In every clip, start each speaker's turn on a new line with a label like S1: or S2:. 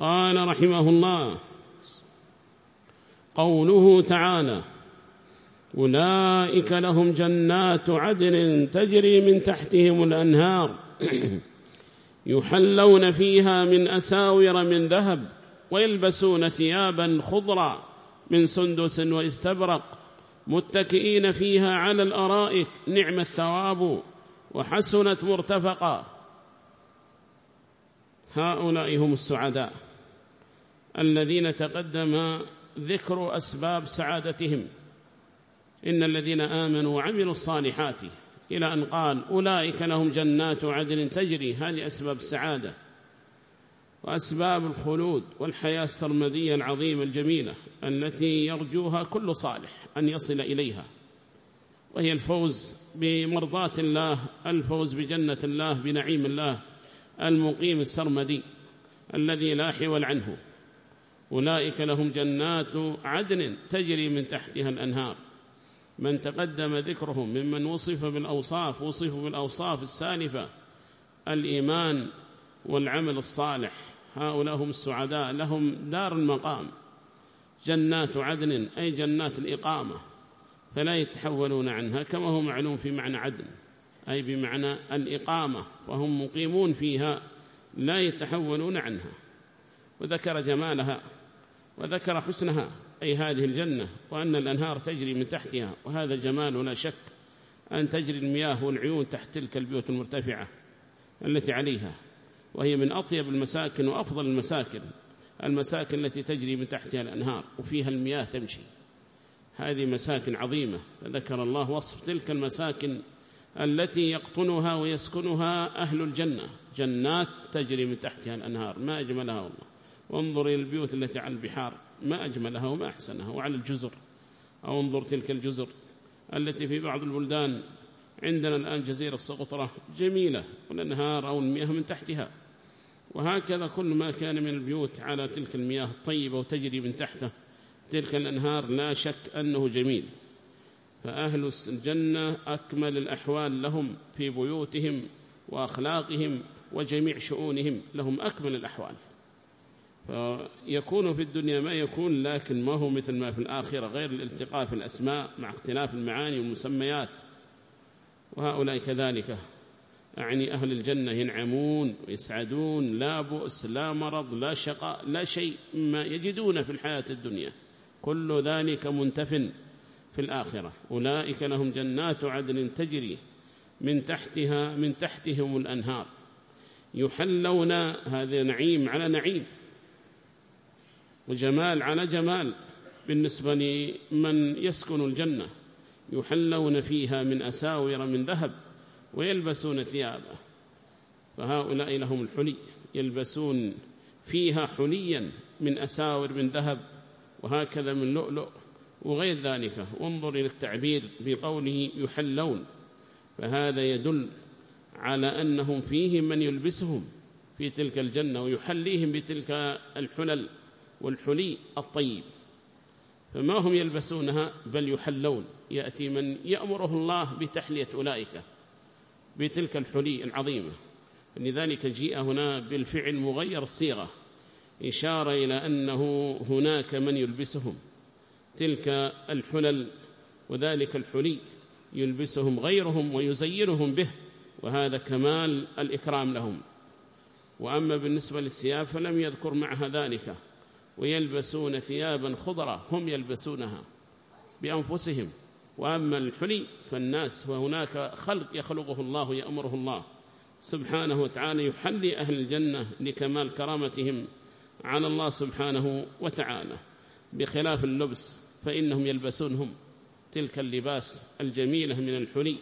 S1: قال رحمه الله قوله تعالى أولئك لهم جنات عدن تجري من تحتهم الأنهار يحلون فيها من أساور من ذهب ويلبسون ثيابا خضرا من سندس واستبرق متكئين فيها على الأرائك نعم الثواب وحسنت مرتفقا هؤلاء هم السعداء الذين تقدم ذكر أسباب سعادتهم. إن الذين آمنوا وعملوا الصالحات إلى أن قال أولئك لهم جنات عدن تجري. هذه أسباب السعادة وأسباب الخلود والحياة السرمدية العظيمة الجميلة التي يرجوها كل صالح أن يصل إليها. وهي الفوز بمرضاة الله الفوز بجنة الله بنعيم الله المقيم السرمدي الذي لا حول عنه. أولئك لهم جنات عدن تجري من تحتها الأنهار. من تقدم ذكرهم ممن وصف بالأوصاف وصفوا بالأوصاف السالفة الإيمان والعمل الصالح. هؤلاء هم السعداء لهم دار المقام. جنات عدن أي جنات الإقامة. فلا يتحولون عنها كما هو معلوم في معنى عدن أي بمعنى الإقامة وهم مقيمون فيها لا يتحولون عنها. وذكر جمالها. وذكر حسنها أي هذه الجنة وأن الأنهار تجري من تحتها وهذا جمال لا شك أن تجري المياه والعيون تحت تلك البيوت المرتفعة التي عليها وهي من أطيب المساكن وأفضل المساكن المساكن التي تجري من تحتها الأنهار وفيها المياه تمشي. هذه مساكن عظيمة فذكر الله وصف تلك المساكن التي يقطنها ويسكنها أهل الجنة جنات تجري من تحتها الأنهار ما أجملها والله. وانظر إلى البيوت التي على البحار ما أجملها وما أحسنها وعلى الجزر. أو انظر تلك الجزر التي في بعض البلدان عندنا الآن جزيرة سقطرة جميلة والأنهار أو المياه من تحتها. وهكذا كل ما كان من البيوت على تلك المياه الطيبة وتجري من تحته تلك الأنهار لا شك أنه جميل. فأهل الجنة أكمل الأحوال لهم في بيوتهم وأخلاقهم وجميع شؤونهم لهم أكمل الأحوال. فيكون في الدنيا ما يكون لكن ما هو مثل ما في الآخرة غير الالتقاء في الأسماء مع اختلاف المعاني والمسميات. وهؤلاء كذلك. أعني أهل الجنة ينعمون ويسعدون لا بؤس لا مرض لا شقاء لا شيء ما يجدون في الحياة الدنيا. كل ذلك منتف في الآخرة. أولئك لهم جنات عدن تجري من تحتها من تحتهم الأنهار. يحلون هذا نعيم على نعيم. وجمال على جمال. بالنسبة لمن يسكن الجنة يحلون فيها من أساور من ذهب ويلبسون ثيابه. فهؤلاء لهم الحلي يلبسون فيها حليا من أساور من ذهب وهكذا من لؤلؤ وغير ذلك. وانظر إلى التعبير بقوله يحلون. فهذا يدل على أنهم فيهم من يلبسهم في تلك الجنة ويحليهم بتلك الحلل. والحلي الطيب فما هم يلبسونها بل يحلون. يأتي من يأمره الله بتحلية أولئك بتلك الحلي العظيمة. لذلك جيء هنا بالفعل مغير الصيغة إشارة إلى أنه هناك من يلبسهم. تلك الحلل وذلك الحلي يلبسهم غيرهم ويزينهم به وهذا كمال الإكرام لهم. وأما بالنسبة للثياب فلم يذكر معها ذلك. ويلبسون ثيابا خضرة هم يلبسونها بأنفسهم. وأما الحلي فالناس وهناك خلق يخلقه الله يأمره الله سبحانه وتعالى يحلي أهل الجنة لكمال كرامتهم على الله سبحانه وتعالى. بخلاف اللبس فإنهم يلبسونهم. تلك اللباس الجميلة من الحلي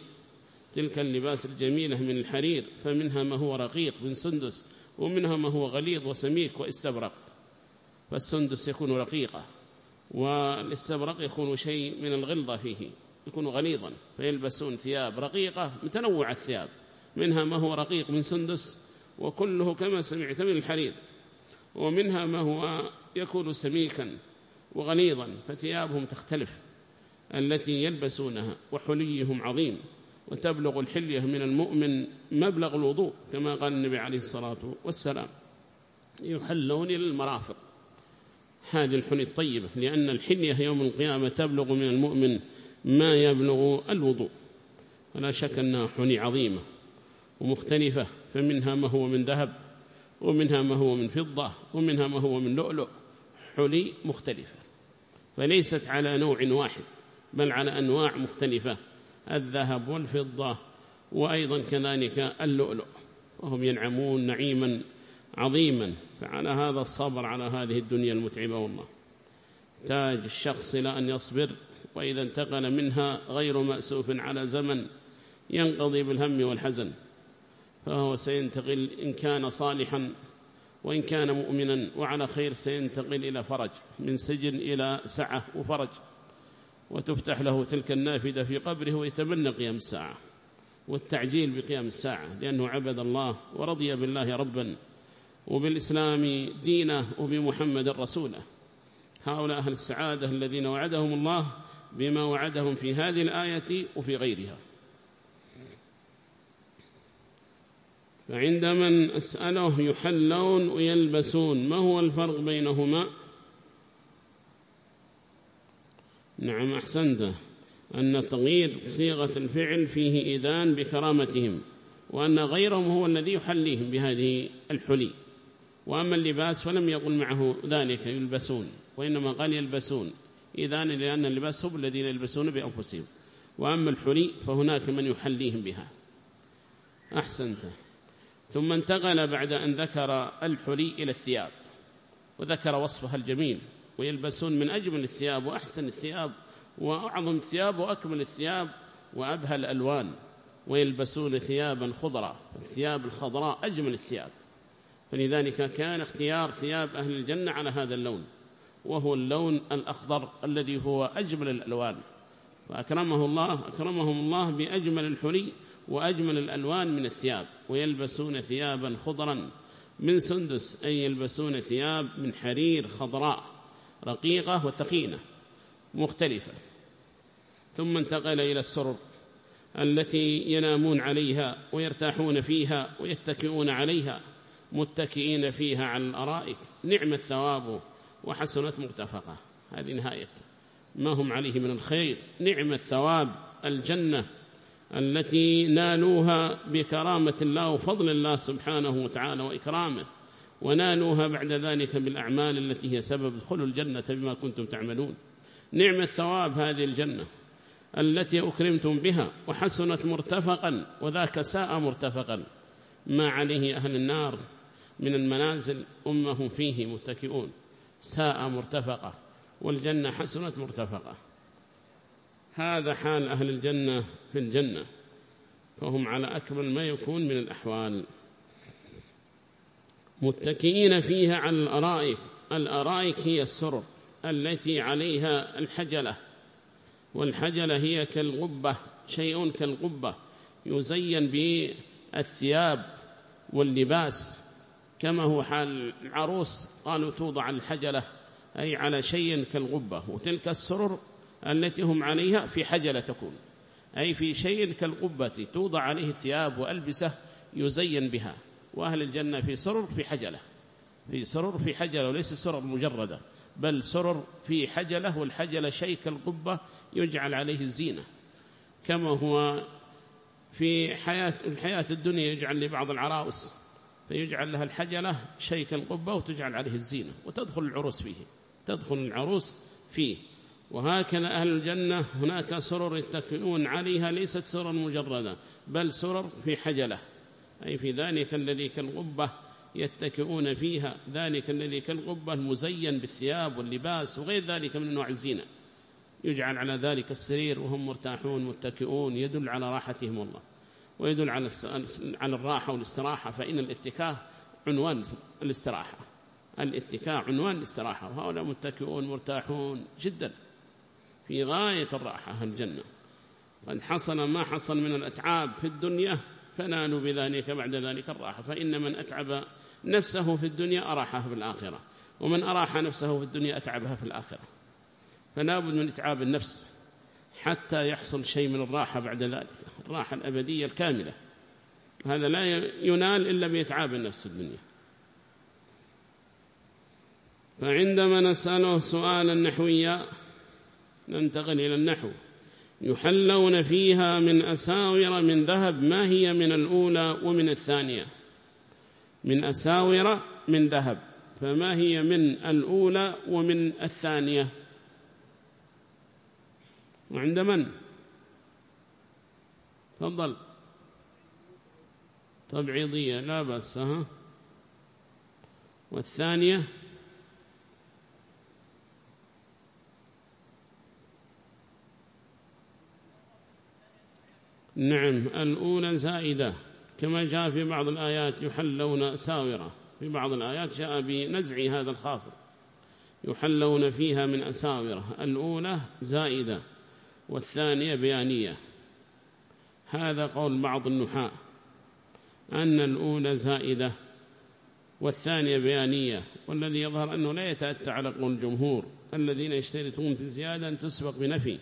S1: تلك اللباس الجميلة من الحرير فمنها ما هو رقيق من سندس ومنها ما هو غليظ وسميك واستبرق. فالسندس يكون رقيقة والاستبرق يكون شيء من الغلظة فيه يكون غليظا فيلبسون ثياب رقيقة متنوعة الثياب منها ما هو رقيق من سندس وكله كما سمعت من الحرير ومنها ما هو يكون سميكا وغليظا فثيابهم تختلف التي يلبسونها وحليهم عظيم وتبلغ الحلية من المؤمن مبلغ الوضوء كما قال النبي عليه الصلاة والسلام يحلون إلى المرافق. هذه الحلي الطيبة لأن الحلية يوم القيامة تبلغ من المؤمن ما يبلغ الوضوء. ولا شك أنها حلي عظيمة ومختلفة فمنها ما هو من ذهب ومنها ما هو من فضة ومنها ما هو من لؤلؤ. حلي مختلفة فليست على نوع واحد بل على أنواع مختلفة الذهب والفضة وأيضا كذلك اللؤلؤ. وهم ينعمون نعيما عظيما. فعلى هذا الصبر على هذه الدنيا المتعبة والله. تاج الشخص إلى أن يصبر وإذا انتقل منها غير مأسوف على زمن ينقضي بالهم والحزن. فهو سينتقل إن كان صالحا وإن كان مؤمنا وعلى خير سينتقل إلى فرج من سجن إلى سعة وفرج. وتفتح له تلك النافذة في قبره ويتمنى قيام الساعة والتعجيل بقيام الساعة لأنه عبد الله ورضي بالله ربا. وبالإسلام دينه وبمحمد رسوله. هؤلاء أهل السعادة الذين وعدهم الله بما وعدهم في هذه الآية وفي غيرها. فعند من أسأله يحلون ويلبسون ما هو الفرق بينهما؟ نعم أحسنت. أن تغيير صيغة الفعل فيه إذان بكرامتهم وأن غيرهم هو الذي يحليهم بهذه الحلي. وأما اللباس فلم يقل معه ذلك يلبسون وإنما قال يلبسون إذان لأن اللباس هم الذين يلبسون بأنفسهم. وأما الحلي فهناك من يحليهم بها. أحسنت. ثم انتقل بعد أن ذكر الحلي إلى الثياب وذكر وصفها الجميل ويلبسون من أجمل الثياب وأحسن الثياب وأعظم الثياب وأكمل الثياب وأبهى الألوان ويلبسون ثيابا خضرا الثياب الخضراء أجمل الثياب. فلذلك كان اختيار ثياب أهل الجنة على هذا اللون وهو اللون الأخضر الذي هو أجمل الألوان. فأكرمه الله أكرمهم الله بأجمل الحلي وأجمل الألوان من الثياب ويلبسون ثيابا خضرا من سندس أي يلبسون ثياب من حرير خضراء رقيقة وثقينة مختلفة. ثم انتقل إلى السرر التي ينامون عليها ويرتاحون فيها ويتكئون عليها. متكئين فيها على الأرائك. نعم الثواب وحسنت مرتفقة. هذه نهاية. ما هم عليه من الخير؟ نعم الثواب الجنة التي نالوها بكرامة الله وفضل الله سبحانه وتعالى وإكرامه ونالوها بعد ذلك بالأعمال التي هي سبب. دخول الجنة بما كنتم تعملون. نعم الثواب هذه الجنة التي أكرمتم بها وحسنت مرتفقا وذاك ساء مرتفقا. ما عليه أهل النار؟ من المنازل أمهم فيه متكئون. ساء مرتفقة والجنة حسنت مرتفقة. هذا حال أهل الجنة في الجنة فهم على أكمل ما يكون من الأحوال. متكئين فيها على الأرائك الأرائك هي السرر التي عليها الحجلة والحجلة هي كالغبة شيء كالغبة يزين بالثياب واللباس. كما هو حال العروس قالوا توضع الحجلة أي على شيء كالغبة وتلك السرر التي هم عليها في حجلة تكون أي في شيء كالقبة توضع عليه ثياب وألبسة يزين بها وأهل الجنة في سرر في حجلة في سرر في حجلة وليس سرر مجردة بل سرر في حجلة والحجلة شيء كالقبة يجعل عليه الزينة كما هو في حياة الحياة الدنيا يجعل لبعض العراوس فيجعل لها الحجلة شيء كالقبة وتجعل عليه الزينة وتدخل العروس فيه تدخل العروس فيه. وهكذا أهل الجنة هناك سرر يتكئون عليها ليست سرر مجردة بل سرر في حجلة. أي في ذلك الذي كالغبة يتكئون فيها ذلك الذي كالغبة المزين بالثياب واللباس وغير ذلك من أنواع الزينة. يجعل على ذلك السرير وهم مرتاحون متكئون يدل على راحتهم الله. ويدل على على الراحة والاستراحة فإن الاتكاء عنوان الاستراحة. الاتكاء عنوان الاستراحة وهؤلاء متكئون مرتاحون جداً في غاية الراحة الجنة. قد حصل ما حصل من الأتعاب في الدنيا فنالوا بذلك بعد ذلك الراحة. فإن من أتعب نفسه في الدنيا أراحها في الآخرة ومن أراح نفسه في الدنيا أتعبها في الآخرة. فلا بد من إتعاب النفس حتى يحصل شيء من الراحة بعد ذلك. الراحة الأبدية الكاملة. هذا لا ينال إلا بإتعاب النفس الدنيا. فعندما نسأله سؤالا نحويا ننتقل إلى النحو. يحلون فيها من أساور من ذهب ما هي من الأولى ومن الثانية؟ من أساور من ذهب فما هي من الأولى ومن الثانية؟ وعند من؟ تفضل. تبعيضية لا بأس ها. والثانية؟ نعم الأولى زائدة كما جاء في بعض الآيات يحلون ساورة في بعض الآيات جاء بنزع هذا الخافض يحلون فيها من أساورة. الأولى زائدة والثانية بيانية. هذا قول بعض النحاة أن الأولى زائدة والثانية بيانية والذي يظهر أنه لا يتأتى على قول الجمهور الذين يشترطون في الزيادة أن تسبق بنفي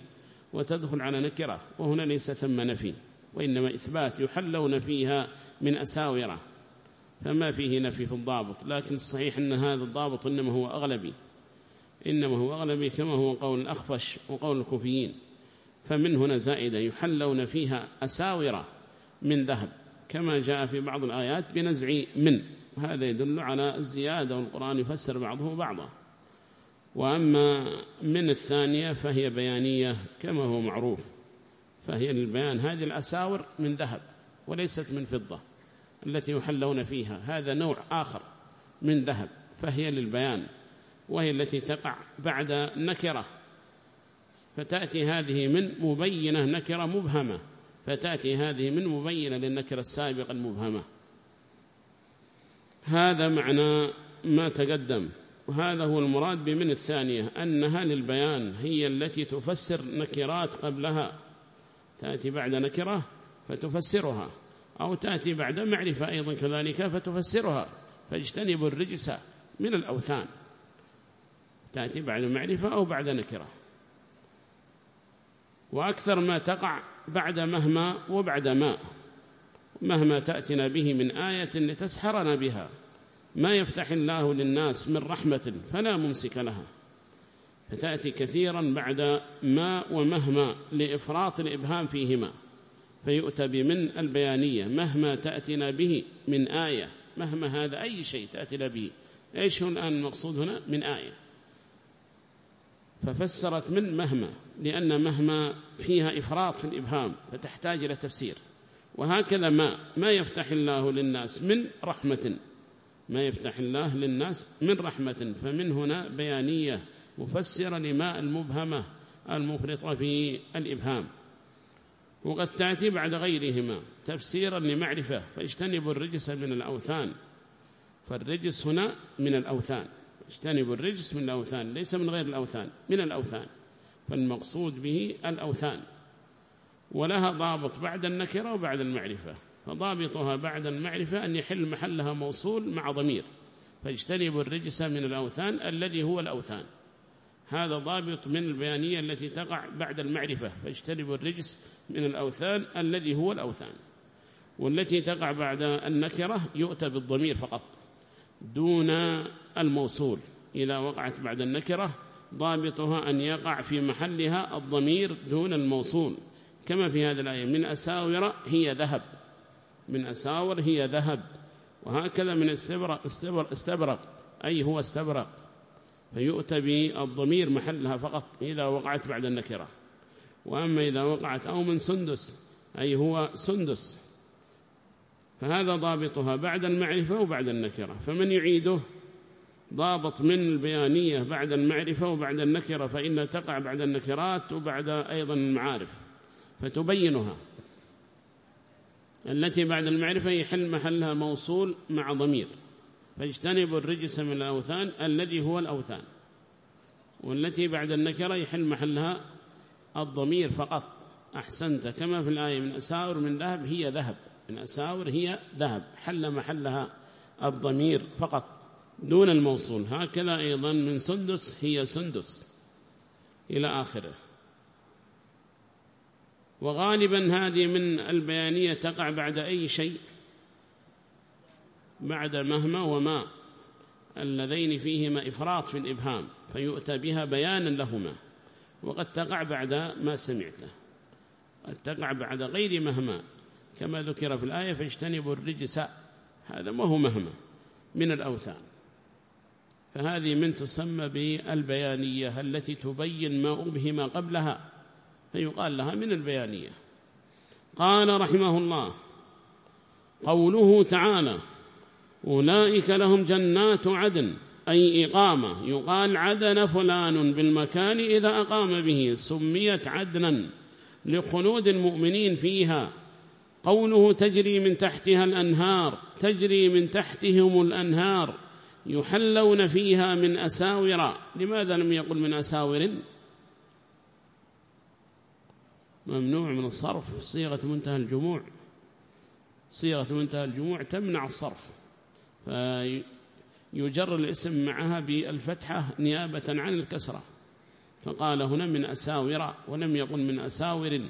S1: وتدخل على نكرة وهنا ليس ثم نفي وإنما إثبات يحلون فيها من أساورة فما فيه نفي في الضابط لكن الصحيح أن هذا الضابط إنما هو أغلبي إنما هو أغلبي كما هو قول الأخفش وقول الكوفيين. فمن هنا زائدة يحلون فيها أساورة من ذهب كما جاء في بعض الآيات بنزع من. وهذا يدل على الزيادة والقرآن يفسر بعضه بعضا. وأما من الثانية فهي بيانية كما هو معروف فهي للبيان هذه الأساور من ذهب وليست من فضة التي يحلون فيها. هذا نوع آخر من ذهب فهي للبيان وهي التي تقع بعد نكرة. فتأتي هذه من مبينة نكرة مبهمة. فتأتي هذه من مبينة للنكرة السابقة المبهمة. هذا معنى ما تقدم. وهذا هو المراد بمن الثانية أنها للبيان هي التي تفسر نكرات قبلها. تأتي بعد نكرة فتفسرها أو تأتي بعد معرفة أيضا كذلك فتفسرها. فاجتنبوا الرجس من الأوثان. تأتي بعد معرفة أو بعد نكرة. وأكثر ما تقع بعد مهما وبعد ما مهما تأتنا به من آية لتسحرنا بها. ما يفتح الله للناس من رحمة فلا ممسك لها. فتأتي كثيرا بعد ما ومهما لإفراط الإبهام فيهما. فيؤتى بمن البيانية مهما تأتنا به من آية مهما هذا أي شيء تأتنا به. إيش هو الآن المقصود هنا؟ من آية. ففسرت من مهما. لأن مهما فيها إفراط في الإبهام فتحتاج إلى تفسير. وهكذا ما ما يفتح الله للناس من رحمة. ما يفتح الله للناس من رحمة. فمن هنا بيانية مفسرة لماء المبهمة المفرطة في الإبهام. وقد تأتي بعد غيرهما تفسيرا لمعرفة. فاجتنبوا الرجس من الأوثان. فالرجس هنا من الأوثان. اجتنبوا الرجس من الأوثان ليس من غير الأوثان من الأوثان. فالمقصود به الأوثان ولها ضابط بعد النكرة وبعد المعرفة فضابطها بعد المعرفة أن يحل محلها موصول مع ضمير فاجتنبوا الرجس من الأوثان الذي هو الأوثان. هذا ضابط من البيانية التي تقع بعد المعرفة فاجتنبوا الرجس من الأوثان الذي هو الأوثان والتي تقع بعد النكرة يؤتى بالضمير فقط دون الموصول إذا وقعت بعد النكرة ضابطها أن يقع في محلها الضمير دون الموصول كما في هذه الآية من أساور هي ذهب من أساور هي ذهب وهكذا من استبرق, استبرق, استبرق أي هو استبرق فيؤتى بالضمير محلها فقط إذا وقعت بعد النكرة. وأما إذا وقعت أو من سندس أي هو سندس فهذا ضابطها بعد المعرفة وبعد النكرة فمن يعيده ضابط من البيانية بعد المعرفة وبعد النكرة فإن تقع بعد النكرات وبعد أيضا المعارف فتبينها. التي بعد المعرفة يحل محلها موصول مع ضمير فاجتنبوا الرجس من الأوثان الذي هو الأوثان والتي بعد النكرة يحل محلها الضمير فقط. أحسنت كما في الآية من أساور من ذهب هي ذهب من أساور هي ذهب حل محلها الضمير فقط. دون الموصول. هكذا أيضا من سندس هي سندس إلى آخره. وغالبا هذه من البيانية تقع بعد أي شيء بعد مهما وما اللذين فيهما إفراط في الإبهام فيؤتى بها بيانا لهما. وقد تقع بعد ما سمعته قد تقع بعد غير مهما. كما ذكر في الآية فاجتنبوا الرجس هذا ما هو مهما من الأوثان. فهذه من تسمى بالبيانية التي تبين ما أبهم قبلها فيقال لها من البيانية. قال رحمه الله قوله تعالى أولئك لهم جنات عدن أي إقامة. يقال عدن فلان بالمكان إذا أقام به سميت عدنا لخلود المؤمنين فيها. قوله تجري من تحتها الأنهار تجري من تحتهم الأنهار. يحلون فيها من أساور. لماذا لم يقل من أساور؟ ممنوع من الصرف. صيغة منتهى الجموع. صيغة منتهى الجموع تمنع الصرف. فيجر الاسم معها بالفتحة نيابة عن الكسرة. فقال هنا من أساور ولم يقل من أساور.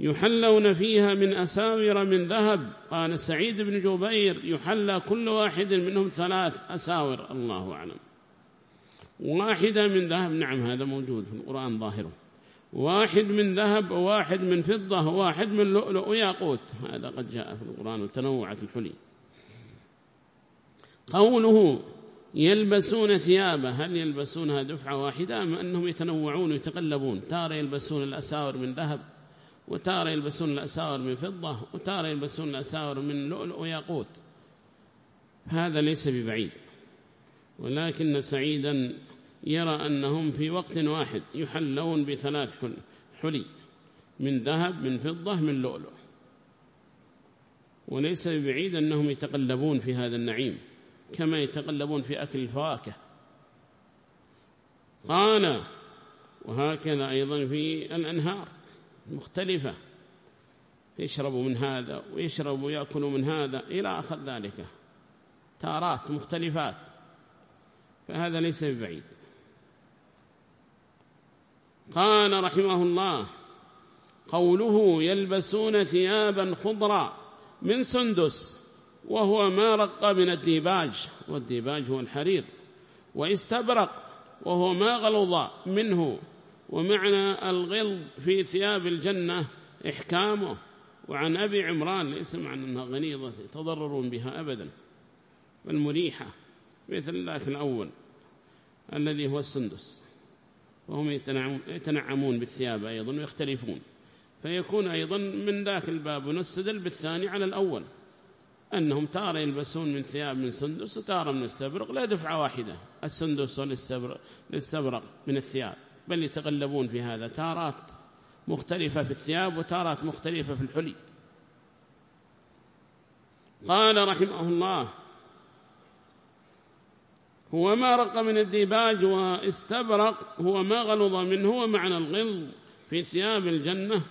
S1: يحلون فيها من أساور من ذهب. قال سعيد بن جبير يحلى كل واحد منهم ثلاث أساور. الله أعلم. واحدة من ذهب. نعم هذا موجود في القرآن ظاهره واحد من ذهب وواحد من فضة وواحد من لؤلؤ وياقوت هذا قد جاء في القرآن وتنوعت الحلي. قوله يلبسون ثيابه. هل يلبسونها دفعة واحدة أم أنهم يتنوعون ويتقلبون؟ تارة يلبسون الأساور من ذهب وتارة يلبسون الأساور من فضة وتارة يلبسون الأساور من لؤلؤ وياقوت. هذا ليس ببعيد. ولكن سعيدا يرى أنهم في وقت واحد يحلون بثلاث حلي. من ذهب من فضة من لؤلؤ. وليس ببعيد أنهم يتقلبون في هذا النعيم كما يتقلبون في أكل الفواكه. قال وهكذا أيضا في الأنهار. مختلفة. يشربوا من هذا ويشربوا ويأكلوا من هذا إلى آخر ذلك. تارات مختلفات. فهذا ليس ببعيد. قال رحمه الله قوله يلبسون ثيابا خضرا من سندس وهو ما رق من الديباج والديباج هو الحرير واستبرق وهو ما غلظ منه. ومعنى الغلظ في ثياب الجنة إحكامه. وعن أبي عمران ليس معنى أنها غنيضة يتضررون بها أبدا. بل مريحة مثل ذاك الأول الذي هو السندس. وهم يتنعمون بالثياب أيضا ويختلفون. فيكون أيضا من ذاك الباب ونستدل بالثاني على الأول. أنهم تارة يلبسون من ثياب من سندس وتارة من السبرق لا دفعة واحدة. السندس والاستبرق من الثياب. بل يتغلبون في هذا. تارات مختلفة في الثياب وتارات مختلفة في الحلي. قال رحمه الله هو ما رق من الديباج واستبرق هو ما غلظ منه ومعنى الغلظ في ثياب الجنة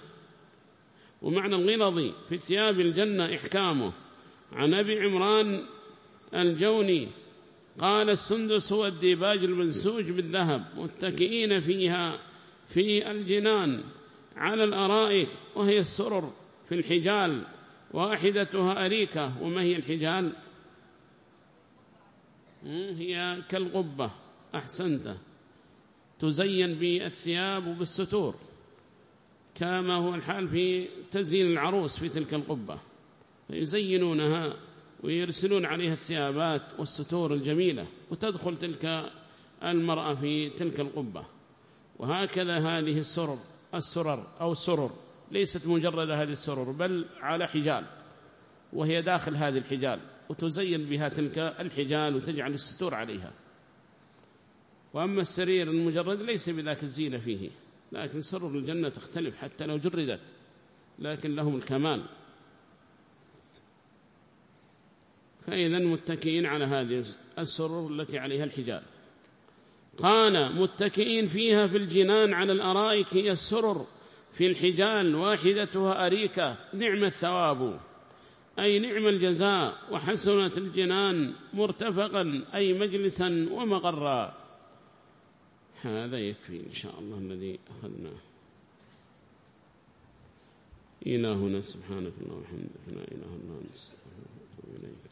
S1: ومعنى الغلظ في ثياب الجنة إحكامه. عن أبي عمران الجوني قال السندس هو الديباج المنسوج بالذهب متكئين فيها في الجنان على الأرائك وهي السرر في الحجال واحدتها أريكة وما هي الحجال؟ هي كالقبة أحسنت. تزين بالثياب وبالستور كما هو الحال في تزيين العروس في تلك القبة فيزينونها. ويرسلون عليها الثيابات والستور الجميلة وتدخل تلك المرأة في تلك القبة. وهكذا هذه السرر السرر أو السرر ليست مجرد هذه السرر بل على حجال وهي داخل هذه الحجال وتزين بها تلك الحجال وتجعل الستور عليها. وأما السرير المجرد ليس بذاك الزينة فيه لكن سرر الجنة تختلف حتى لو جردت لكن لهم الكمال. فإذا متكئين على هذه السرر التي عليها الحجاب. قال متكئين فيها في الجنان على الأرائك هي السرر في الحجال واحدتها أريكة نعم الثواب. أي نعم الجزاء وحسنت الجنان مرتفقا أي مجلسا ومقرا. هذا يكفي إن شاء الله الذي أخذناه. إلهنا سبحانك اللهم وبحمدك لا إله إلا أنت إليك.